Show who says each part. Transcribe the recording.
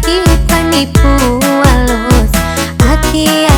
Speaker 1: Aki panipu alus Aki